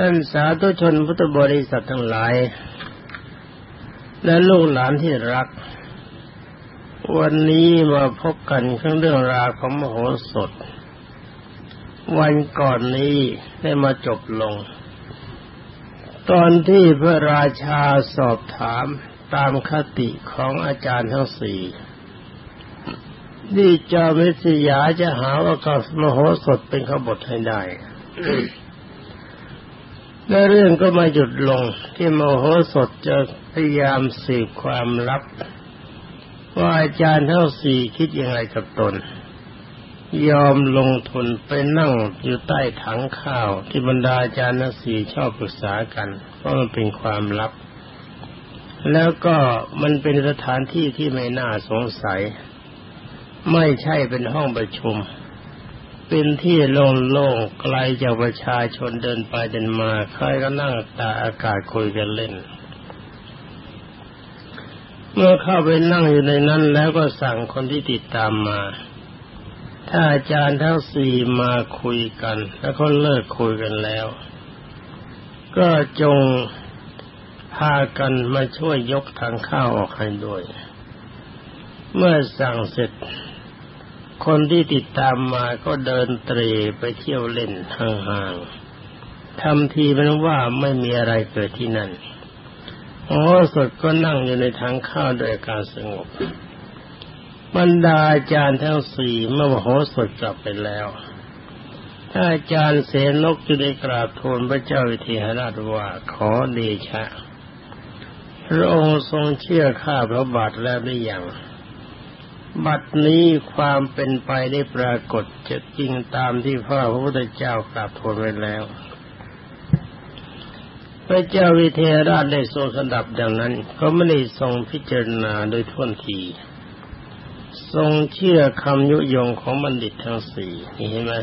ท่านสาธุชนพุทธบริษัททั้งหลาย และลูกหลานที่รัก วันนี้มาพบกันเรื่องเรื่องราวของมโหสถ วันก่อนนี้ได้มาจบลง ตอนที่พระราชาสอบถามตามคติของอาจารย์ทั้งสี่ดีจามิสยาจะหาว่ากมโหสถเป็นขบฏให้ได้ และเรื่องก็มาหยุดลงที่มโหสถจะพยายามสืบความลับ ว่าอาจารย์เทั้งสี่คิดยังไงกับตน ยอมลงทุนไปนั่งอยู่ใต้ถังข้าว ที่บรรดาอาจารย์ทั้งสี่ชอบปรึกษากันเพราะมันเป็นความลับ แล้วก็มันเป็นสถานที่ที่ไม่น่าสงสัย ไม่ใช่เป็นห้องประชุม เป็นที่โล่งๆไกลจากประชาชนเดินไปเดินมาใครก็นั่งตาอากาศคุยกันเล่น เมื่อเข้าไปนั่งอยู่ในนั้นแล้วก็สั่งคนที่ติดตามมา ถ้าอาจารย์ทั้งสี่มาคุยกัน แล้วก็เลิกคุยกันแล้ว ก็จงพากันมาช่วยยกทางข้าวออกให้ด้วย เมื่อสั่งเสร็จ คนที่ติดตามมาก็เดินเตรไปเที่ยวเล่นห่างๆทำทีเป็นว่าไม่มีอะไรเกิดที่นั่นโอ้สดก็นั่งอยู่ในทางข้าวโดยการสงบบรรดาอาจารย์ทั้งสี่เมื่อโหสดกลับไปแล้ว ถ้าอาจารย์เสนกจะได้กราบทูลพระเจ้าวิเทหราชว่าขอเดชะ พระองค์ทรงเชื่อข้าพระบาทแล้วหรือยัง บัดนี้ความเป็นไปได้ปรากฏจะจริงตามที่พระพุทธเจ้ากราบทูลไว้แล้ว พระเจ้าวิเทหราชได้ทรงสดับดังนั้น ก็ไม่ได้ทรงพิจารณาโดยท่วนที ทรงเชื่อคำยุยงของบัณฑิตทั้งสี่นี่เห็นไหม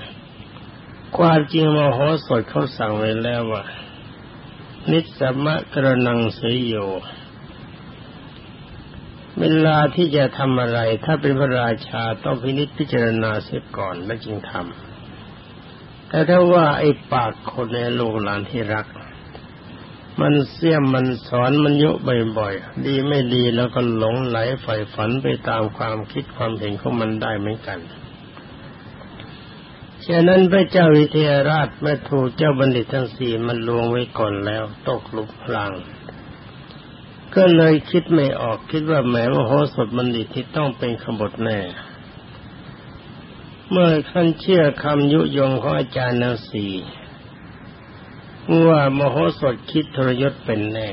ความจริงมโหสถเขาสั่งไว้แล้วว่า นิสมะกระนังเสยโย เวลาที่จะทำอะไร ถ้าเป็นพระราชาต้องพินิจพิจารณาเสียก่อนแล้วจึงทำแต่ถ้าว่าไอ้ปากคนในลูกหลานที่รัก มันเสี่ยมมันสอนมันยุบ่อยๆ ดีไม่ดีแล้วก็หลงไหลใฝ่ฝันไปตามความคิดความเห็นของมันได้เหมือนกันฉะนั้นพระเจ้าวิเทหราชแม่ถูกเจ้าบัณฑิตทั้งสี่มันลวงไว้ก่อนแล้ว ตกลุกพลาง ก็เลยคิดไม่ออกคิดว่าแหมว่าโหสถบัณฑิตที่ต้องเป็นขบฏแน่ เมื่อท่านเชื่อคำยุยงของอาจารย์นาสีว่ามโหสถคิดทรยศเป็นแน่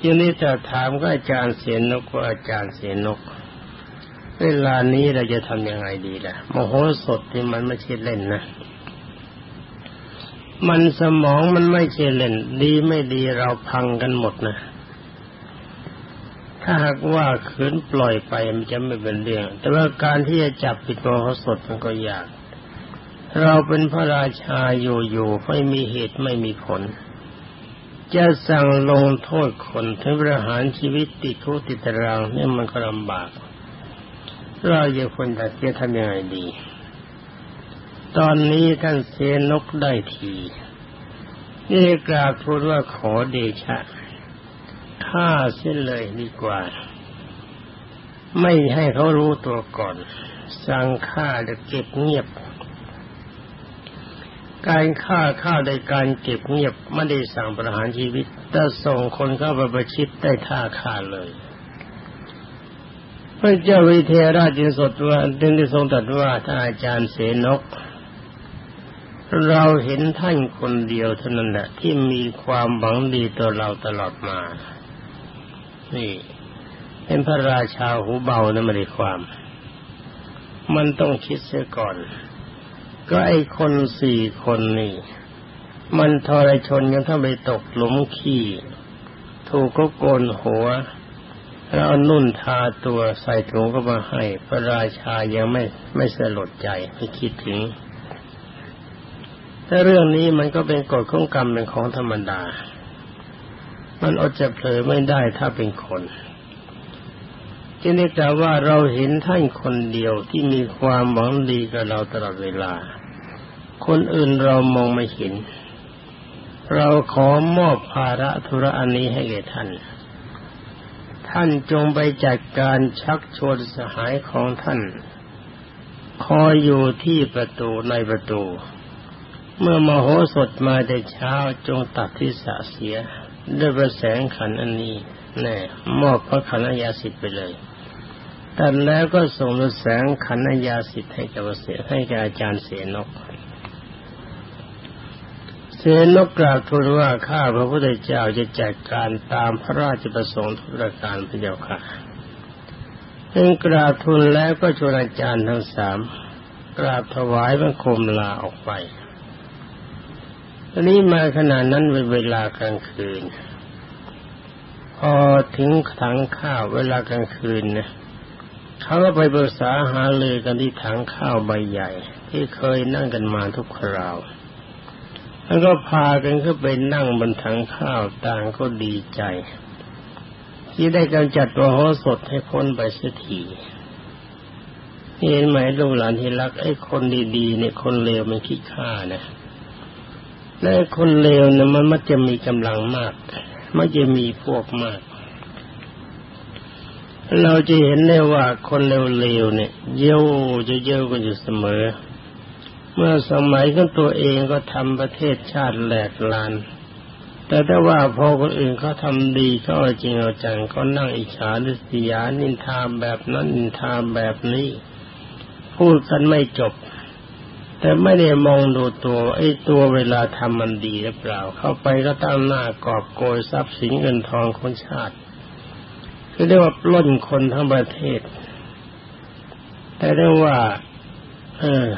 ทีนี้จะถามก็อาจารย์เสียนกว่าอาจารย์เสียนก เวลานี้เราจะทำยังไงดีล่ะมโหสถที่มันไม่ใช่เล่นนะมันสมองมันไม่ใช่เล่น ดีไม่ดีเราพังกันหมดนะ ถ้าหากว่าขืนปล่อยไปมันจะไม่เป็นเรื่อง แต่ว่าการที่จะจับปิดมโหสถมันก็ยาก เราเป็นพระราชาอยู่ๆไม่มีเหตุไม่มีผล จะสั่งลงโทษคนถึงประหารชีวิตติดคุกติดตารางนี่มันก็ลำบาก เราจะคนแต่จะทำยังไงดี ตอนนี้ท่านเสนกได้ทีนี่กราบทูลว่าขอเดชะ ฆ่าเส้นเลยดีกว่า ไม่ให้เขารู้ตัวก่อน สั่งฆ่าจะเก็บเงียบ การฆ่าฆ่าโดยการเก็บเงียบไม่ได้สั่งประหารชีวิต แต่ส่งคนเข้าไปประชิดได้ท่าฆ่าเลยพระเจ้าวิเทหราชจึงสดว่าจึงได้ทรงตรัสว่าถ้าอาจารย์เสนก เราเห็นท่านคนเดียวเท่านั้นแหละที่มีความหวังดีต่อเราตลอดมา นี่เป็นพระราชาหูเบานะไม่ได้ความ มันต้องคิดเสียก่อน ก็ไอ้คนสี่คนนี่ มันทรชนกันถ้าไปตกหลุมขี้ ถูกก็โกนหัว แล้วนุ่นทาตัวใส่ถุงก็มาให้ พระราชายังไม่ไม่สลดใจไม่คิดถึง แต่เรื่องนี้มันก็เป็นกฎของกรรมเป็นของธรรมดา มันอดจะเผลอไม่ได้ถ้าเป็นคนจึงได้กล่าวว่าเราเห็นท่านคนเดียวที่มีความหวังดีกับเราตลอดเวลา คนอื่นเรามองไม่เห็น เราขอมอบภาระธุระอันนี้ให้แก่ท่าน ท่านจงไปจัดการชักชวนสหายของท่าน คอยอยู่ที่ประตูในประตู เมื่อมโหสถมาแต่เช้าจงตัดที่สะเสีย ด้วยประแสงขันอันนี้แน่มอบพระขันยาสิทธิ์ไปเลยตัดแล้วก็ส่งแสงขันยาสิทธิ์ให้กับเสียให้กับอาจารย์เสนก เสนกกราบทูลว่าข้าพระพุทธเจ้าจะจัดการตามพระราชประสงค์ทุกประการพระเจ้าค่ะเพ่งกราบทูลแล้วก็ชวนอาจารย์ทั้งสามกราบถวายบังคมลาออกไป อนนี้มาขณะนั้นเป็นเวลากลางคืน พอถึงถังข้าวเวลากลางคืนนะเขาก็ไปปรึกษาหาเลยกันที่ถังข้าวใบใหญ่ ที่เคยนั่งกันมาทุกคราวแล้วก็พากันขึ้นไปนั่งบนถังข้าวต่างก็ดีใจ ที่ได้กำจัดตัวโหสดให้พ้นไปสักทีเห็นไหมลูกหลานที่รักไอ้คนดีๆเนี่ยคนเลวมันขี้ข้านะ และคนเลวเนี่ยมันมักจะมีกำลังมาก มักจะมีพวกมาก เราจะเห็นได้ว่าคนเลวๆเนี่ย เยี่ยวจะเยี่ยวกันอยู่เสมอ เมื่อสมัยของตัวเองก็ทำประเทศชาติแหลกลาน แต่ถ้าว่าพอคนอื่นเขาทำดีเขาจริงเอาจังเขานั่งอิจฉาดิสยานินทาแบบนั้นนินทาแบบนี้ พูดกันไม่จบ แต่ไม่ได้มองดูตัว ไอ้ตัวเวลาทำมันดีหรือเปล่า เข้าไปก็ตั้งหน้ากอบโกยทรัพย์สินเงินทองคนชาติคือเรียกว่าปล้นคนทั้งประเทศ แต่เรียกว่า เออ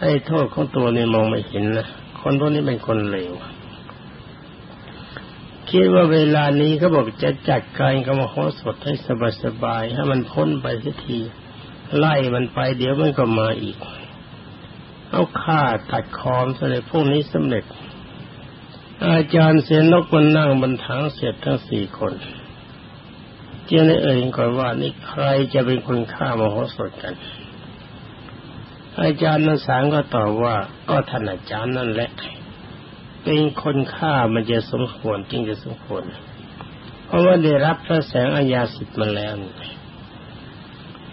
ไอ้โทษของตัวนี่มองไม่เห็นนะคนพวกนี้เป็นคนเลวคิดว่าเวลานี้เขาบอกจะจัดการกรรมโหสดให้สบายๆให้มันพ้นไปสักทีไล่มันไปเดี๋ยวมันก็มาอีก เอาฆ่าตัดคอมเสร็จพวกนี้สำเร็จ อาจารย์เสียนกมันนั่งบนถังเสียทั้งสี่คนเจ้าในเอ่ยก่อนว่านี่ใครจะเป็นคนฆ่ามโหสถกัน อาจารย์นันสางก็ตอบว่าก็ท่านอาจารย์นั่นแหละ เป็นคนฆ่ามันจะสมควรจริงจะสมควรเพราะว่าได้รับพระแสงอาญาสิทธิ์มาแล้ว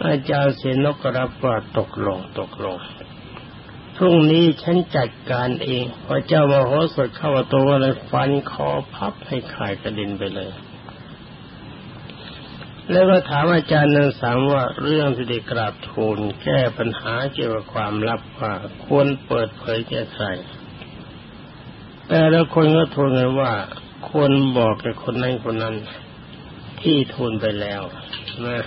อาจารย์เสนกก็รับว่าตกลงตกลง พรุ่งนี้ฉันจัดการเองพอเจ้ามโหสถเข้าตัวเลยฟันคอพับให้ขายกระด็นไปเลย แล้วก็ถามอาจารย์นันสามว่าเรื่องที่ได้กราบทูลแก้ปัญหาเกี่ยวกับความลับว่าควรเปิดเผยแก่ใครแต่แล้วคนก็ทูลกันว่าควรบอกแก่คนนั้นคนนั้น ที่ทูลไปแล้วนะ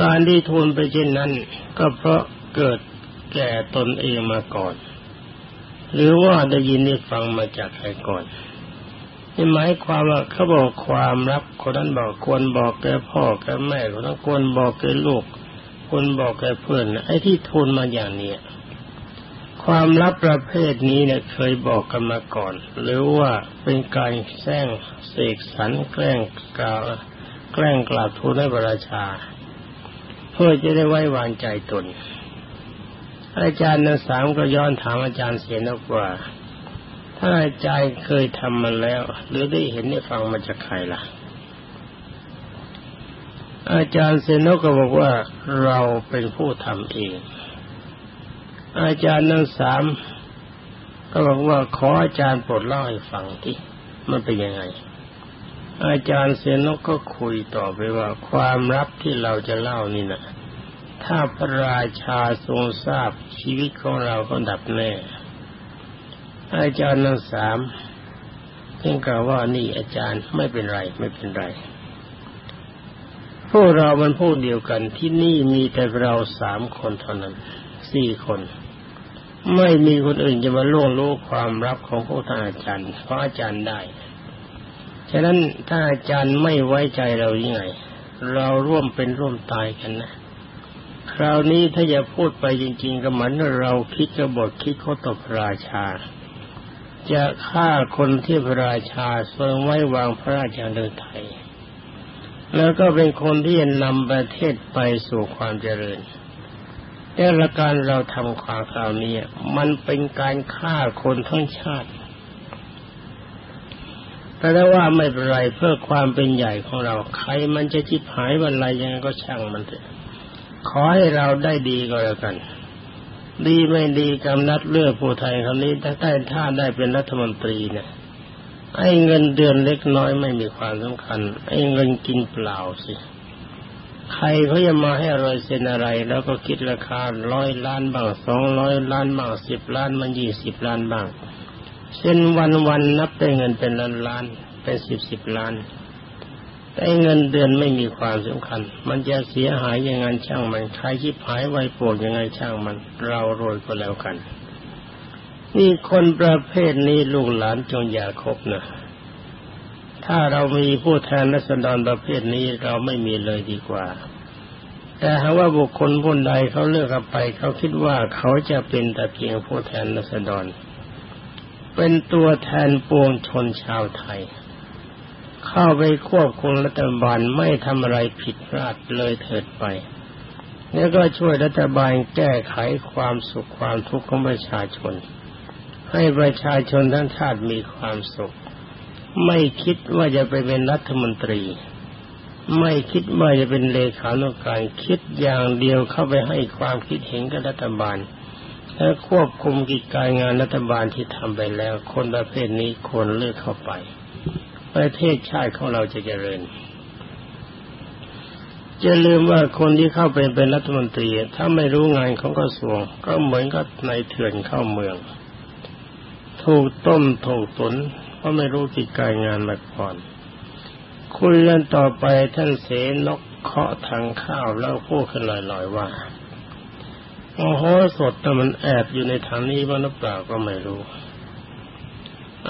การที่ทูลไปเช่นนั้น ก็เพราะ เกิดแก่ตนเองมาก่อน หรือว่าได้ยินได้ฟังมาจากใครก่อนนี่หมายความว่าเขาบอกความลับคนนั้นบอกควรบอกแกพ่อแกแม่คนนั้นควรบอกแกลูกควรบอกแกเพื่อนไอ้ที่ทูลมาอย่างเนี้ยความลับประเภทนี้เนี่ยเคยบอกกันมาก่อน หรือว่าเป็นการแซงเสกสรรแกล้งกล่าวแกล้งกล่าวทูลให้พระราชา เพื่อจะได้ไว้วางใจตน อาจารย์นันสามก็ย้อนถามอาจารย์เสียนกว่า ถ้าใจารย์เคยทำมาแล้ว หรือได้เห็นได้ฟังมาจากใครล่ะ อาจารย์เซนก็บอกว่าเราเป็นผู้ทำเอง อาจารย์นั้นสามก็บอกว่าขออาจารย์โปรดเล่าให้ฟังที่มันเป็นยังไง อาจารย์เซนกก็คุยต่อไปว่าความลับที่เราจะเล่านี่นะ ถ้าพระราชาทรงทราบชีวิตของเราก็ดับแน่อาจารย์ทั้งสามจึงกล่าวว่านี่อาจารย์ไม่เป็นไรไม่เป็นไร พวกเรามันพวกเดียวกันที่นี่มีแต่เราสามคนเท่านั้นสี่คน ไม่มีคนอื่นจะมาล่วงรู้ความลับของพวกท่านอาจารย์ เพราะอาจารย์ได้ ฉะนั้นถ้าอาจารย์ไม่ไว้ใจเรายังไง เราร่วมเป็นร่วมตายกันนะ คราวนี้ถ้าอย่าพูดไปจริง ๆ ก็เหมือนเราคิดกระบทคิดเขาตบราชา จะฆ่าคนที่พระราชาทรงไว้วางพระราชาเดินไทย แล้วก็เป็นคนที่นำประเทศไปสู่ความเจริญ แต่ละการเราทำความคราวนี้มันเป็นการฆ่าคนทั้งชาติแต่ถ้าว่าไม่เป็นไรเพื่อความเป็นใหญ่ของเรา ใครมันจะจิบหายวันไรยังไงก็ช่างมันเถอะ ขอให้เราได้ดีก็แล้วกัน ดีไม่ดีกำนัดเลือกผู้ไทยคนนี้ถ้าได้ถ้าได้เป็นรัฐมนตรีเนี่ยไอ้เงินเดือนเล็กน้อยไม่มีความสำคัญ ไอ้เงินกินเปล่าสิ ใครเขาจะมาให้เราเซ็นอะไร แล้วก็คิดราคาร้อยล้านบ้างสองร้อยล้านบ้างสิบล้านมันยี่สิบล้านบ้างเช่นวันวันนับได้เงินเป็นล้านล้านเป็นสิบสิบล้าน แต่เงินเดือนไม่มีความสำคัญ มันจะเสียหายยังไงช่างมัน ใครชิบหายไวโปวดยังไงช่างมัน เราโรยก็แล้วกัน นี่คนประเภทนี้ลูกหลานจงอย่าคบนะ ถ้าเรามีผู้แทนรัศดรประเภทนี้เราไม่มีเลยดีกว่า แต่หากว่าบุคคลผู้ใดเขาเลือกไป เขาคิดว่าเขาจะเป็นแต่เพียงผู้แทนรัศดร เป็นตัวแทนปวงชนชาวไทย เข้าไปควบคุมรัฐบาลไม่ทำอะไรผิดพลาดเลยเถิดไป แล้วก็ช่วยรัฐบาลแก้ไขความสุขความทุกข์ของประชาชน ให้ประชาชนทั้งชาติมีความสุข ไม่คิดว่าจะไปเป็นรัฐมนตรี ไม่คิดว่าจะเป็นเลขานุการคิดอย่างเดียวเข้าไปให้ความคิดเห็นกับรัฐบาลและควบคุมกิจการงานรัฐบาลที่ทำไปแล้ว คนประเภทนี้ควรเลือกเข้าไป ประเทศชาติของเราจะเจริญจะลืมว่าคนที่เข้าไปเป็นรัฐมนตรี ถ้าไม่รู้งานของกระทรวง ก็เหมือนกับในเถื่อนเข้าเมือง ถูกต้มถูกตุนเพราะไม่รู้กิจการงานมาก่อนคุยกันต่อไปท่านเสนกเคาะทางข้าวแล้วพูดขึ้นลอยๆว่าโอ้โหสดแต่มันแอบอยู่ในทางนี้บ้างหรือเปล่าก็ไม่รู้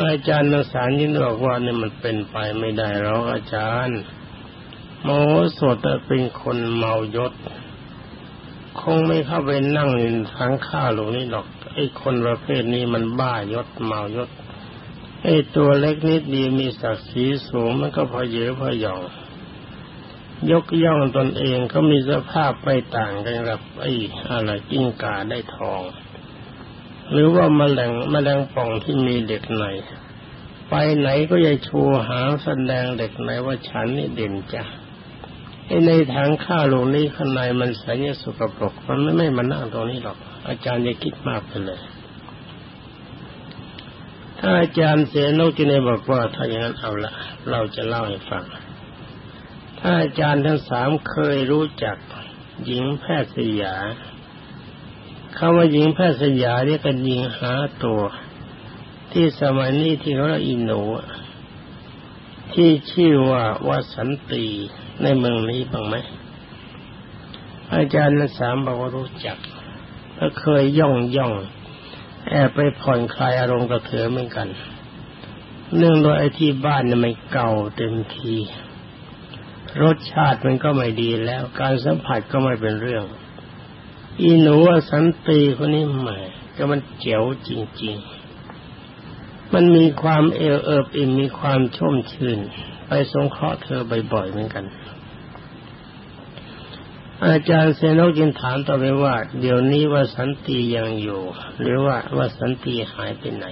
อาจารย์นักสารยินบอกว่าเนี่ยมันเป็นไปไม่ได้หรอกอาจารย์ โมโหสดแต่เป็นคนเมายศ คงไม่เข้าไปนั่งในทางข้าหลวงนี่หรอกไอ้คนประเภทนี้มันบ้ายศเมายศไอ้ตัวเล็กนิดดีมีศักดิ์ศรีสูงมันก็พอเยอะพอหยอง ยกย่องตนเองเขามีสภาพไม่ต่างกันกับไอ้อะไรกิ้งกาได้ทอง หรือว่ามแมลงแมลงป่องที่มีเด็กในไปไหนก็จะชูหางแสดงเด็กในว่าฉันนี่เด่นจ้ะไอ้ในทางข้าลงนี้ข้างในมันใสยสกปรกมันไม่ไม่มานั่งตรงนี้หรอก อาจารย์จะคิดมากไปเลย ถ้าอาจารย์เสียนกจินเนบอกว่าถ้าอย่างนั้นเอาละเราจะเล่าให้ฟัง ถ้าอาจารย์ทั้งสามเคยรู้จักหญิงแพทย์สยา คำว่าหญิงแพทย์สยาเรียกกันหญิงหาตัว ที่สมัยนี้ที่เขาเรียกอินโนที่ชื่อว่าวสันตีในเมืองนี้บ้างไหมอาจารย์ทั้งสามบอกว่ารู้จักก็เคยย่องย่องแอบไปผ่อนคลายอารมณ์กับเธอเหมือนกัน เนื่องโดยไอ้ที่บ้านเนี่ยไม่เก่าเต็มที รสชาติมันก็ไม่ดีแล้ว การสัมผัสก็ไม่เป็นเรื่อง อีหนูว่าสันติคนนี้ใหม่ก็มันเจ๋วจริง ๆ มันมีความเอวเอิบอิ่มมีความชุ่มชื่น ไปสงเคราะห์เธอบ่อยๆเหมือนกัน อาจารย์เซโนกินถามต่อไปว่า เดี๋ยวนี้ว่าสันติยังอยู่ หรือว่าว่าสันติหายไปไหน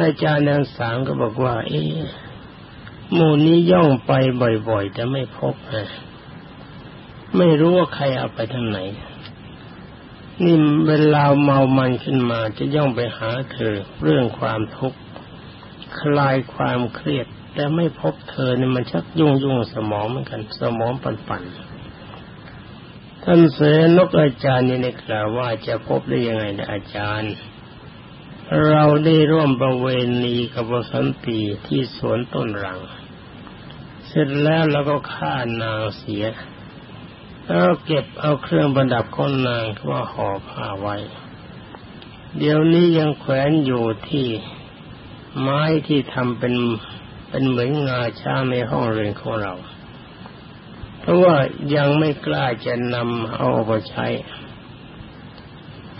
อาจารย์ทั้งสามก็บอกว่า เอ๊ะหมู่นี้ย่องไปบ่อยๆ แต่ไม่พบนะ ไม่รู้ว่าใครเอาไปทางไหน นี่เวลาเมามันขึ้นมาจะย่องไปหาเธอเรื่องความทุกข์คลายความเครียด แต่ไม่พบเธอเนี่ยมันชักยุ่งยุ่งสมองเหมือนกัน สมองปันป่นท่านเสนกอาจารย์นี่ในกล่าวว่าจะพบได้ยังไงนะอาจารย์ เราได้ร่วมประเวณีกับวสันตีที่สวนต้นรัง เสร็จแล้วเราก็ฆ่านางเสีย แล้วเก็บเอาเครื่องประดับของนางว่าห่อผ้าไว้ เดี๋ยวนี้ยังแขวนอยู่ที่ไม้ที่ทำเป็นเป็นเหมือนงาช้างในห้องเรียนของเรา เพราะว่ายังไม่กล้าจะนำเอาไปใช้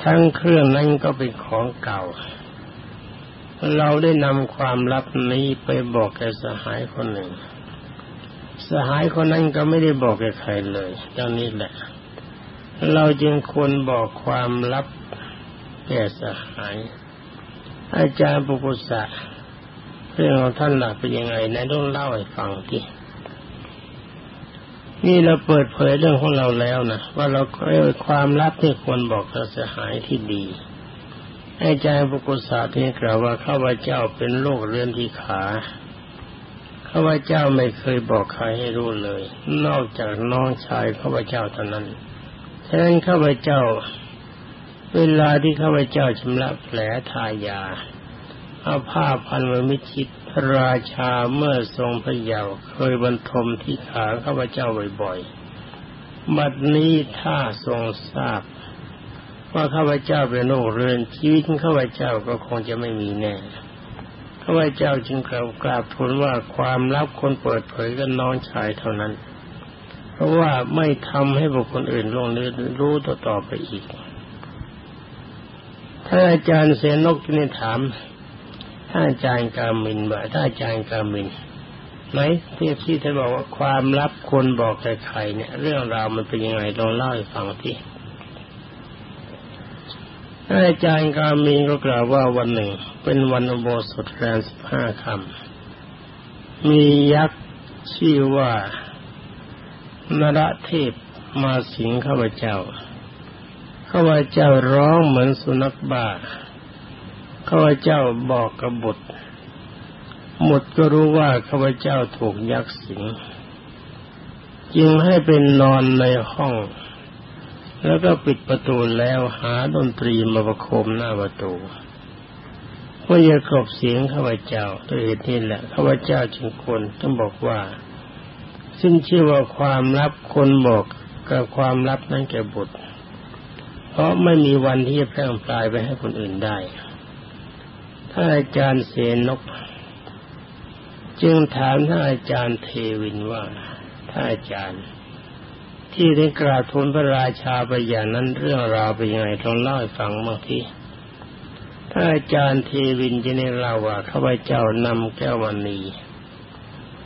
ทั้งเครื่องนั้นก็เป็นของเก่า เราได้นำความลับนี้ไปบอกแกสหายคนหนึ่ง สหายคนนั้นก็ไม่ได้บอกใครเลยดังนี้แหละ เราจึงควรบอกความลับแก่สหาย อาจารย์ปุกุสะเรื่องของท่านหลักเป็นยังไงนะต้องเล่าให้ฟังทีนี่เราเปิดเผยเรื่องของเราแล้วนะว่าเราเอความลับที่ควรบอกกับสหายที่ดีอาจารย์ปุกุสะที่กล่าวว่าข้าพเจ้าเป็นโรคเรื้อนที่ขา ข้าพเจ้าไม่เคยบอกใครให้รู้เลย นอกจากน้องชายข้าพเจ้าเท่านั้นฉะนั้นข้าพเจ้า เวลาที่ข้าพเจ้าชำระแผลทายาเอาผ้าพันไว้มิชิดพระราชาเมื่อทรงพระเยาว์เคยบรรทมที่ขาข้าพเจ้าบ่อยๆ บัดนี้ถ้าทรงทราบ ว่าข้าพเจ้าเป็นโรคเรื้อนชีวิตข้าพเจ้าก็คงจะไม่มีแน่ ข้าเจ้าจึงกล่าวกราบทูลว่าความลับคนเปิดเผยกับน้องชายเท่านั้น เพราะว่าไม่ทำให้บุคคลอื่นลงรู้ต่อต่อไปอีกถ้าอาจารย์เสนกนี่ถามถ้าอาจารย์กามินว่าถ้าอาจารย์กามินไหมที่ที่ท่านบอกว่าความลับคนบอกใครเนี่ย เรื่องราวมันเป็นยังไงลองเล่าให้ฟังที่ อาจารย์กามินก็กล่าวว่าวันหนึ่ง เป็นวันอุโบสถแรมสิบห้าคำมียักษ์ชื่อว่านรเทพมาสิงข้าพเจ้าข้าพเจ้าร้องเหมือนสุนัขบ้าข้าพเจ้าบอกกับบุตรหมดก็รู้ว่าข้าพเจ้าถูกยักษ์สิง จึงให้เป็นนอนในห้อง แล้วก็ปิดประตูแล้วหาดนตรีมาประโคมหน้าประตูเพื่อจะกรบเสียงข้าพเจ้าตัวเหตุนี้แหละข้าพเจ้าจึงควรต้องบอกว่า ซึ่งชื่อว่าความลับคนบอกกับความลับนั้นแก่บุตร เพราะไม่มีวันที่จะแพร่ปลายไปให้คนอื่นได้ท่านอาจารย์เสนก จึงถามท่านอาจารย์เทวินว่าท่านอาจารย์ ที่ได้กราบทูลพระราชาไปอย่างนั้นเรื่องราวเป็นยังไงลองเล่าให้ฟังบางทีท่านอาจารย์เทวินจะได้เล่าว่าข้าพเจ้านำแก้ววันนี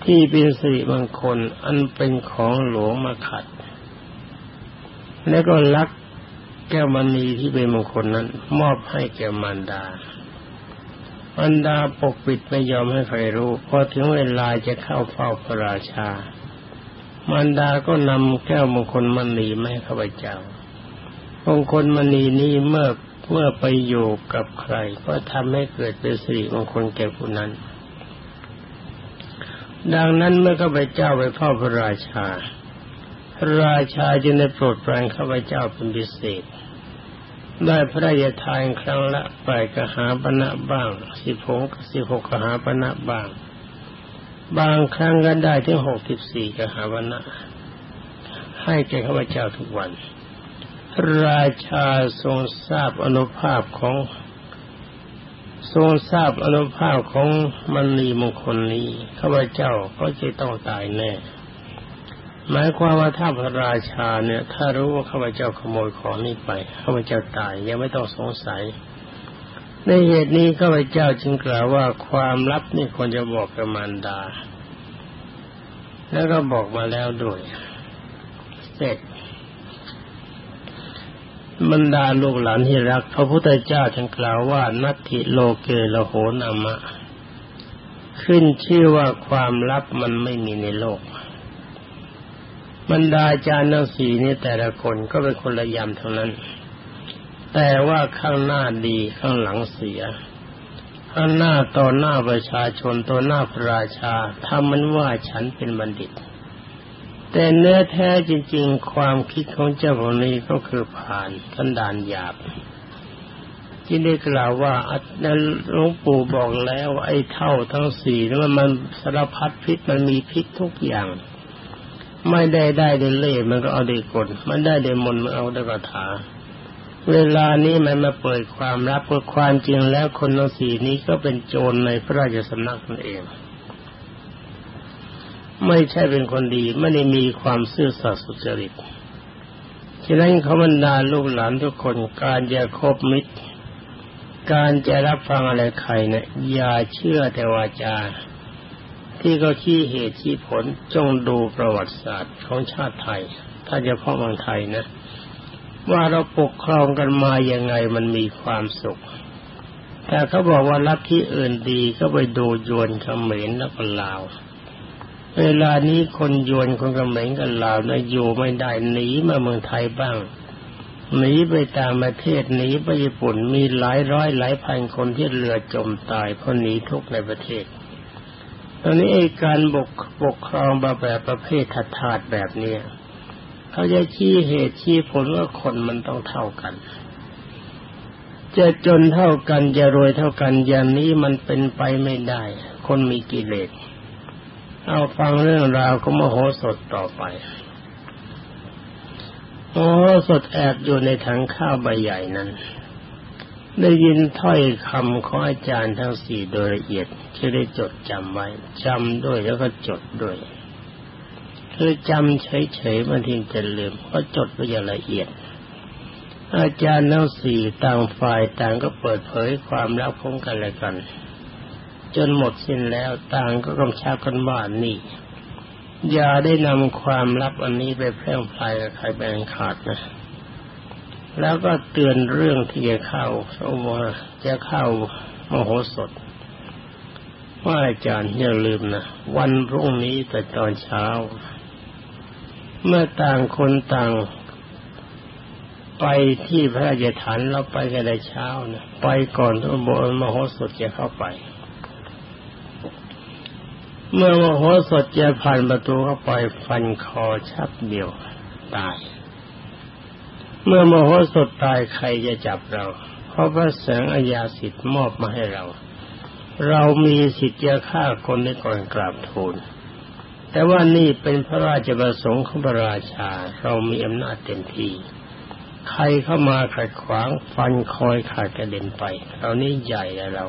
ที่เป็นสิริมงคลอันเป็นของหลวงมาขัด แล้วก็ลักแก้วมณีที่เป็นมงคลนั้น มอบให้แก่มารดามันดาปกปิดไม่ยอมให้ใครรู้พอถึงเวลาจะเข้าเฝ้าพระราชา มันดาก็นำแก้วมงคลมณีมาให้ข้าพเจ้ามงคลมณีนี้เมื่อเมื่อไปอยู่กับใคร ก็ทำให้เกิดเป็นสิริมงคลแก่ผู้นั้น ดังนั้นเมื่อข้าพเจ้าไปเฝ้าพระราชา พระราชาจึงได้โปรดปรานข้าพเจ้าเป็นพิเศษ ได้พระราชทานครั้งละแปดกหาปณะบ้างสิบหกสิบหกกหาปณะบ้าง บางครั้งก็ได้ถึงหกสิบสี่กหาปณะให้แก่ข้าพเจ้าทุกวัน ราชาทรงทราบอนุภาพของ ทรงทราบอนุภาพของมณีมงคลนี้ข้าพเจ้าก็จะต้องตายแน่ หมายความว่าถ้าพระราชาเนี่ย ถ้ารู้ว่าข้าพเจ้าขโมยของนี้ไปข้าพเจ้าตายยังไม่ต้องสงสัย ในเหตุนี้ข้าพเจ้าจึงกล่าวว่าความลับนี่ควรจะบอกกับมารดา แล้วก็บอกมาแล้วด้วย เสร็จบรรดาลูกหลานที่รัก พระพุทธเจ้าจึงกล่าวว่า นัตถิโลเกโลโหนามะ ขึ้นชื่อว่าความลับมันไม่มีในโลก บรรดาอาจารย์ทั้งสี่นี้แต่ละคนก็เป็นคนละยำทั้งนั้น แต่ว่าข้างหน้าดีข้างหลังเสีย ข้างหน้าต่อหน้าประชาชนต่อหน้าพระราชาทำมันว่าฉันเป็นบัณฑิต แต่เนื้อแท้จริง ๆ ความคิดของเจ้าคนนี้ก็คือผ่านสันดานหยาบที่ได้กล่าวว่าหลวงปู่บอกแล้วไอ้เท่าทั้งสี่นั้นมันสารพัดพิษมันมีพิษทุกอย่าง ไม่ได้ได้ด้วยเล่มันก็เอาด้วยกลมันได้ด้วยมนมันเอาด้วยคาถา เวลานี้มันมาเปิดความลับเปิดความจริงแล้วคนทั้งสี่นี้ก็เป็นโจรในพระราชสำนักนั่นเอง ไม่ใช่เป็นคนดีไม่ได้มีความซื่อสัตย์สุจริตฉะนั้นเขาบรรดาลูกหลานทุกคนการจะคบมิตร การจะรับฟังอะไรใครเนะี่ยอย่าเชื่อแต่วาจา ที่ก็ชี้เหตุชี้ผลจงดูประวัติศาสตร์ของชาติไทย ถ้าจะพ่อเมืองไทยนะ ว่าเราปกครองกันมาอยังไงมันมีความสุข แต่เขาบอกว่าลัฐทธิอื่นดีก็ไปดูยวนเขมรแล้วก็ลาว เวลานี้คนยวนคนเขมรกันลาวนะอยู่ไม่ได้หนีมาเมืองไทยบ้างหนีไปต่างประเทศหนีไปญี่ปุ่นมีหลายร้อยหลายพันคนที่เรือจมตายเพราะหนีทุกข์ในประเทศ ตอนนี้ไอ้การบกปกครองแบบประเภททัดทาดแบบเนี้ย เขาจะชี้เหตุชี้ผลว่าคนมันต้องเท่ากัน จะจนเท่ากันจะรวยเท่ากันอย่างนี้มันเป็นไปไม่ได้ คนมีกิเลสเอาฟังเรื่องราวก็มโหสถต่อไปโอ้สดแอบอยู่ในถังข้าวใบใหญ่นั้น ได้ยินถ้อยคำของอาจารย์ทั้งสี่โดยละเอียดที่ได้จดจำไว้จำด้วยแล้วก็จดด้วย คือจำเฉยๆมันทิ้งจะลืมก็จดไว้อย่างละเอียด อาจารย์ทั้งสี่ต่างฝ่ายต่างก็เปิดเผยความลับของกันและกัน จนหมดสิ้นแล้วต่างก็กำชับกันว่านี่อย่าได้นำความลับอันนี้ไปแพร่พลายกับใครแบ่งขาดนะแล้วก็เตือนเรื่องที่จะเข้าสวจะเข้ามโหสถว่าอาจารย์อย่าลืมนะวันพรุ่งนี้แต่ตอนเช้า เมื่อต่างคนต่าง ไปที่พระราชฐานเราไปกันในเช้านะไปก่อนที่มโหสถจะเข้าไป เมื่อมโหสถจะผ่านประตูเข้าไปฟันคอชับเดียวตาย เมื่อมโหสถตายใครจะจับเรา เพราะพระแสงอายาสิทธิ์มอบมาให้เรา เรามีสิทธิ์จะฆ่าคนในก่อนกราบทูล แต่ว่านี่เป็นพระราชประสงค์ของพระราชา เรามีอำนาจเต็มที่ ใครเข้ามาขัดขวางฟันคอยขาดกระเด็นไปเรานี่ใหญ่แล้วเรา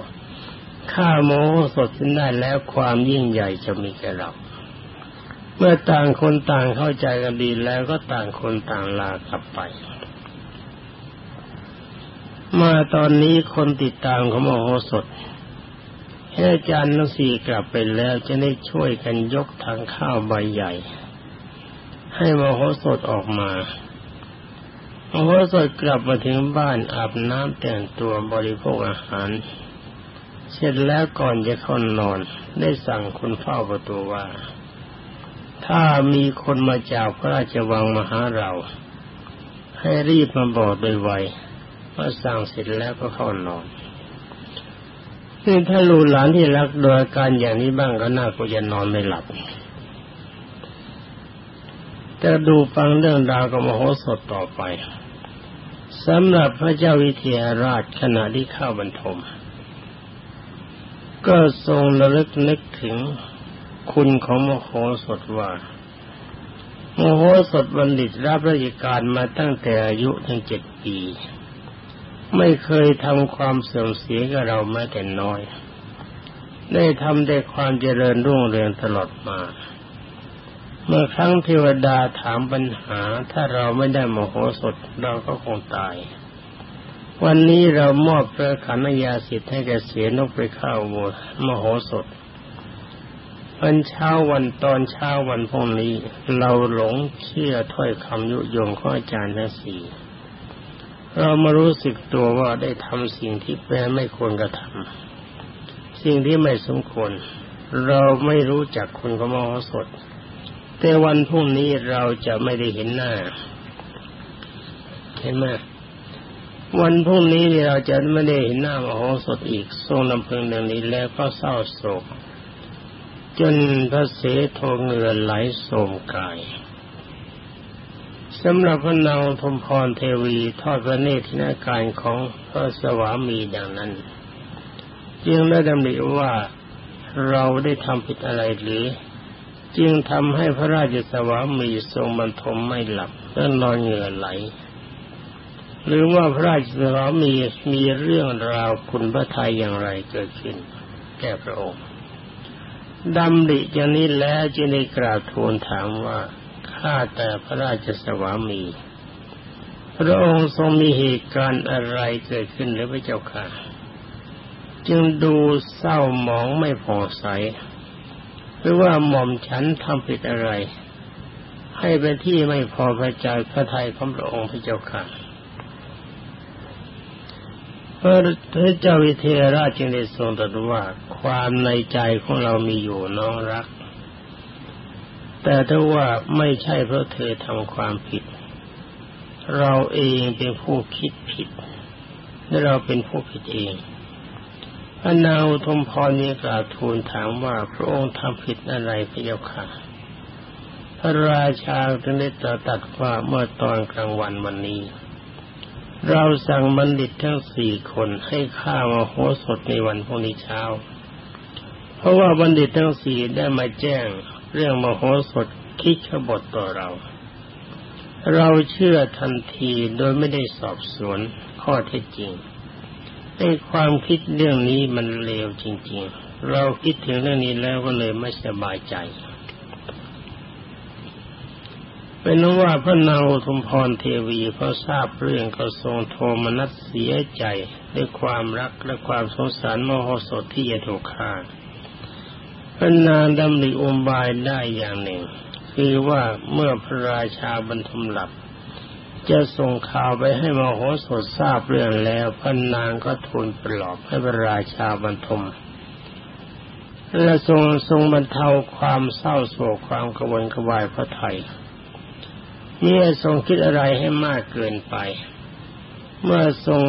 ข้าโมโหสดสิ้นได้แล้วความยิ่งใหญ่จะมีแก่เราเมื่อต่างคนต่างเข้าใจกันดีแล้วก็ต่างคนต่างลากลับไป มาตอนนี้คนติดตามของมโหสถ อาจารย์ทั้งสี่กลับไปแล้วจะได้ช่วยกันยกทางข้าวใบใหญ่ ให้มโหสถออกมามโหสถกลับมาถึงบ้านอาบน้ำแต่งตัวบริโภคอาหาร เสร็จแล้วก่อนจะเข้านอน ได้สั่งคนเฝ้าประตูว่า ถ้ามีคนมาจากพระราชวังมาหาเรา ให้รีบมาบอกโดยไวเมื่อสั่งเสร็จแล้วก็เข้านอน นี่ถ้าลูกหลานที่รักโดยการอย่างนี้บ้างก็น่าก็จะนอนไม่หลับแต่ดูฟังเรื่องราวกับมโหสถต่อไปสำหรับพระเจ้าวิเทหราชขณะที่เข้าบรรทม ก็ทรงระลึกนึกถึงคุณของมโหสถว่า มโหสถบัณฑิตรับราชการมาตั้งแต่อายุถึงเจ็ดปี ไม่เคยทำความเสื่อมเสียกับเราแม้แต่น้อย ได้ทำแต่ความเจริญรุ่งเรืองตลอดมา เมื่อครั้งเทวดาถามปัญหา ถ้าเราไม่ได้มโหสถเราก็คงตาย วันนี้เรามอบพระขันยาสิทธิ์ให้แกเสียนกไปข้าวโมมโหสถวันเช้าวันตอนเช้าวันพรุ่งนี้ เราหลงเชื่อถ้อยคำยุยงข้ออาจารย์ทั้งสี่ เรามารู้สึกตัวว่าได้ทำสิ่งที่แปไม่ควรกระทำสิ่งที่ไม่สมควร เราไม่รู้จักคนของมโหสถแต่วันพรุ่งนี้เราจะไม่ได้เห็นหน้า เห็นไหมวันพรุ่งนี้เราจะไม่ได้เห็นหน้ามโหสถอีก ทรงลำพึงดังนี้แล้วก็เศร้าโศก จนพระเสโทเงือไหลโสมกาย สำหรับพระนางธมพรเทวีทอดพระเนตรที่นาการของพระสวามีดังนั้น จึงได้ดำริว่าเราได้ทำผิดอะไรหรือ จึงทำให้พระราชสวามีทรงบรรทมไม่หลับและนอนเหงื่อไหล หรือว่าพระราชสวามีมีเรื่องราวคุณพระทัยอย่างไรเกิดขึ้น แก่พระองค์ดำริอย่างนี้แล้วจึงได้กราบทูลถามว่า ข้าแต่พระราชสวามี พระองค์ทรงมีเหตุการณ์อะไรเกิดขึ้นหรือพระเจ้าค่ะ จึงดูเศร้าหมองไม่พอใสหรือว่าหม่อมฉันทำผิดอะไร ให้เป็นที่ไม่พอพระใจพระทัยของพระองค์พระเจ้าค่ะพระเจ้าวิเทหราชจึงได้ทรงตรัสว่าความในใจของเรามีอยู่น้องรัก แต่ถ้าว่าไม่ใช่เพราะเธอทำความผิด เราเองเป็นผู้คิดผิดและเราเป็นผู้ผิดเองพระนางทมพรมีกราบทูลถามว่าพระองค์ทำผิดอะไรพระเจ้าค่ะ พระราชาจึงได้ตรัสว่าเมื่อตอนกลางวันวันนี้ เราสั่งบัณฑิตทั้งสี่คนให้ข้ามาโหสถในวันพรุ่งนี้เช้า เพราะว่าบัณฑิตทั้งสี่ได้มาแจ้ง เรื่องมโหสถคิดขบฏต่อเรา เราเชื่อทันทีโดยไม่ได้สอบสวนข้อเท็จจริงในความคิดเรื่องนี้มันเลวจริง ๆ เราคิดถึงเรื่องนี้แล้วก็เลยไม่สบายใจเป็นว่าพระนางอุทุมพรเทวีพอทราบเรื่องก็ทรงโทมนัสเสียใจด้วยความรักและความสงสารมโหสถที่จะถูกฆ่า พระนางดำริอุบายได้อย่างหนึ่ง คือว่าเมื่อพระราชาบรรทมหลับ จะส่งข่าวไปให้มโหสถทราบเรื่องแล้วพระนางก็ทูลปลอบให้พระราชาบรรทมและทรงทรงบรรเทาความเศร้าโศกความกระวนกระวายพระไทยเมื่อทรงคิดอะไรให้มากเกินไป เมื่อทรง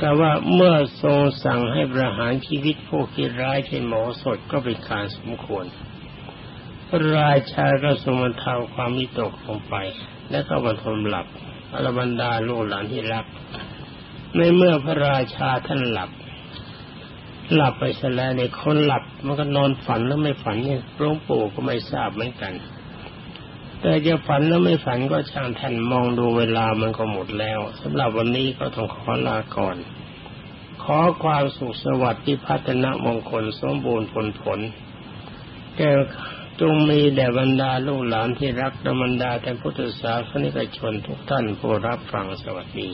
กล่าวว่าเมื่อทรงสั่งให้ประหารชีวิตผู้คิดร้ายที่หมอสดก็เป็นการสมควรพระราชาก็ทรงบรรเทาความมิตกลงไป และก็บรรทมหลับอรบรรดาลูกหลานที่รัก ในเมื่อพระราชาท่านหลับ หลับไปซะแล้วในคนหลับมันก็นอนฝันแล้วไม่ฝันเนี่ยหลวงปู่ก็ไม่ทราบเหมือนกัน แต่จะฝันแล้วไม่ฝันก็ช่างท่านมองดูเวลามันก็หมดแล้วสำหรับวันนี้ก็ต้องขอลาก่อน ขอความสุขสวัสดิ์ที่พัฒนามงคลสมบูรณ์ผลผลแก่จงมีแด่บรรดาลูกหลานที่รักและบรรดาแต่พุทธศาสนิกชนทุกท่านผู้รับฟังสวัสดี